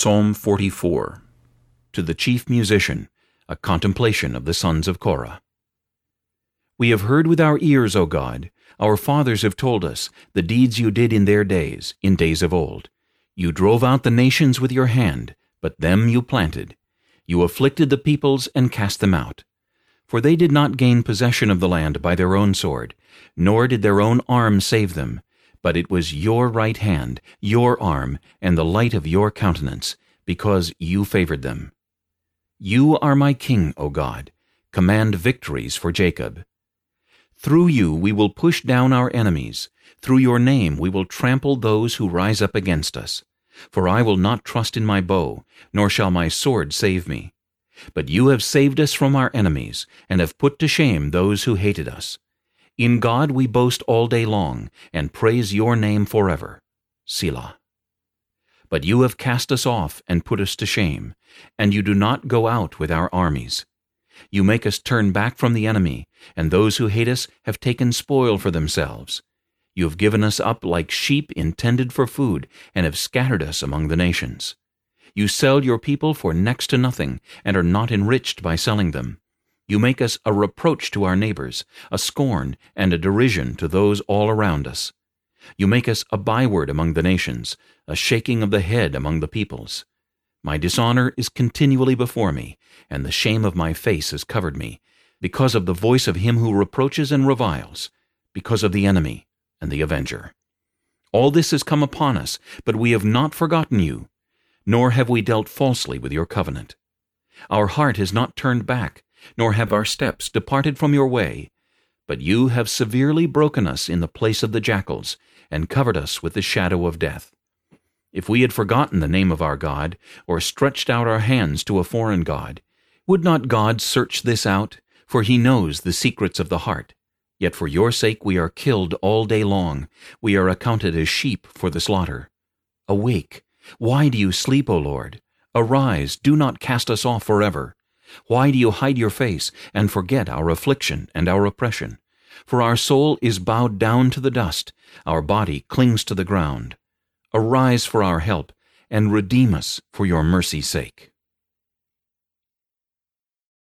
Psalm 44 To the chief musician, a contemplation of the sons of Korah. We have heard with our ears, O God, our fathers have told us, the deeds you did in their days, in days of old. You drove out the nations with your hand, but them you planted. You afflicted the peoples and cast them out. For they did not gain possession of the land by their own sword, nor did their own arm save them, but it was your right hand, your arm, and the light of your countenance, because you favored them. You are my king, O God. Command victories for Jacob. Through you we will push down our enemies. Through your name we will trample those who rise up against us. For I will not trust in my bow, nor shall my sword save me. But you have saved us from our enemies, and have put to shame those who hated us. In God we boast all day long, and praise your name forever. Selah. But you have cast us off and put us to shame, and you do not go out with our armies. You make us turn back from the enemy, and those who hate us have taken spoil for themselves. You have given us up like sheep intended for food, and have scattered us among the nations. You sell your people for next to nothing, and are not enriched by selling them. You make us a reproach to our neighbors, a scorn and a derision to those all around us. You make us a byword among the nations, a shaking of the head among the peoples. My dishonor is continually before me, and the shame of my face has covered me, because of the voice of him who reproaches and reviles, because of the enemy and the avenger. All this has come upon us, but we have not forgotten you, nor have we dealt falsely with your covenant. Our heart has not turned back, nor have our steps departed from your way. But you have severely broken us in the place of the jackals, and covered us with the shadow of death. If we had forgotten the name of our God, or stretched out our hands to a foreign God, would not God search this out? For he knows the secrets of the heart. Yet for your sake we are killed all day long. We are accounted as sheep for the slaughter. Awake! Why do you sleep, O Lord? Arise, do not cast us off forever. Why do you hide your face and forget our affliction and our oppression? For our soul is bowed down to the dust, our body clings to the ground. Arise for our help, and redeem us for your mercy's sake.